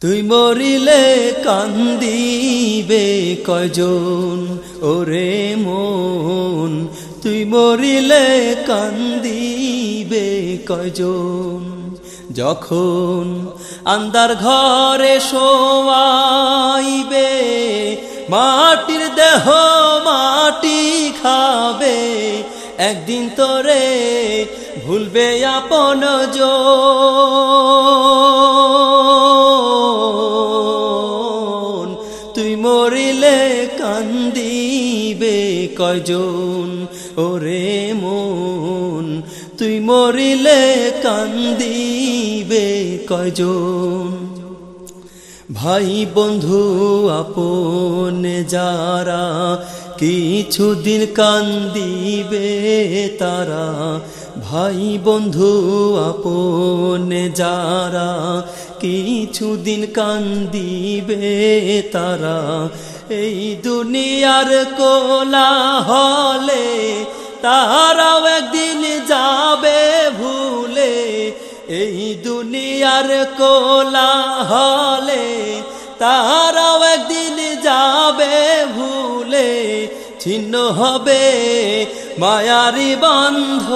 তুই মরিলে কান্দিবে কয়জন? ওরে মন, তুই মরিলে কান্দিবে কয়জন? যখন আন্দার ঘরে শোয়াইবে, মাটির দেহ মাটি খাবে, একদিন তোরে ভুলবে আপন জন। কয়জন? ওরে মন, তুই মরিলে কান্দিবে কয়জন? ভাই বন্ধু, আপনে যারা কিছুদিন কান্দিবে তারা, ভাই বন্ধু, আপনে যারা কিছুদিন কান্দিবে তারা। এই দুনিয়ার কোলা হলে তারাও একদিন যাবে ভুলে। এই দুনিয়ার কোলা হলে তারাও একদিন যাবে ভুলে। ছিন্ন হবে মায়ারি বন্ধ।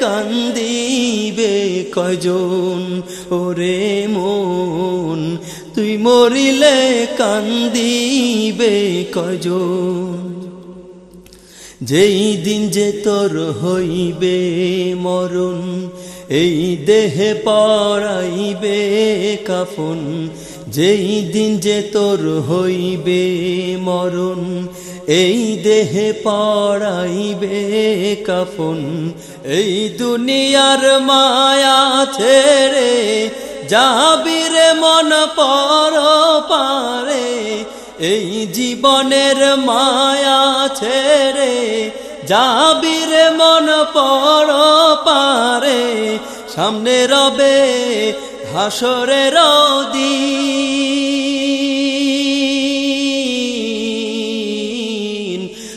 কান্দিবে কয়জন? ওরে মন, তুই মরিলে কান্দিবে কয়জন? যেই দিন যে তোর হইবে মরণ, এই দেহে পড়াইবে কাফন যেই দিন যে তোর হইবে মরণ, এই দেহে পড়াইবে কাফন। এই দুনিয়ার মায়া ছেড়ে যাবিরে মন পর পারে। এই জীবনের মায়া ছেড়ে যাবিরে মন পর পারে। সামনে রবে হাসরের দিন।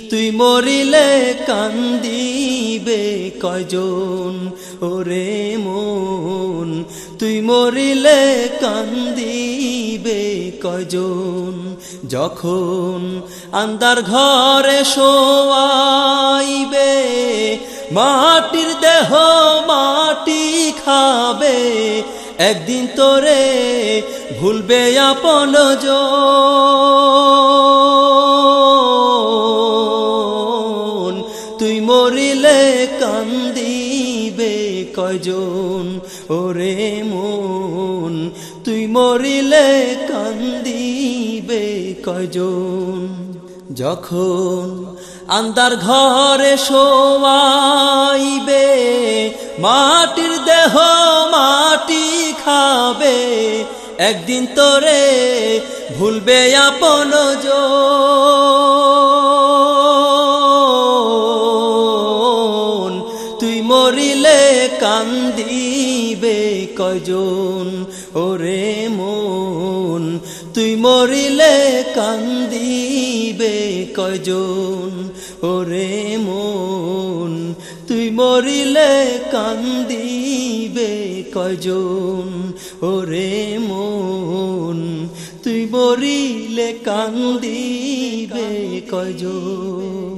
তুই মরিলে কান্দিবে কয়জন? ওরে মন, তুই মরিলে কান্দিবে কয়জন? যখন আন্দার ঘরে শোয়াইবে, মাটির দেহ মাটি খাবে একদিন তোরে ভুলবে আপন তুই মরিলে কান্দিবে কয়জন? ওরে মন, তুই মরিলে কান্দিবে কয়জন? যখন আন্দার ঘরে শোয়াইবে, মাটির দেহ মাটি খাবে একদিন তোরে ভুলবে আপন তুই মরিলে কান্দিবে কয়জন? ওরে মন তুই মরিলে কান্দিবে কয়জন? ওরে মন, তুই মরিলে কান্দিবে কয়জন? ওরে মন, তুই মরিলে কান্দিবে কয়জন?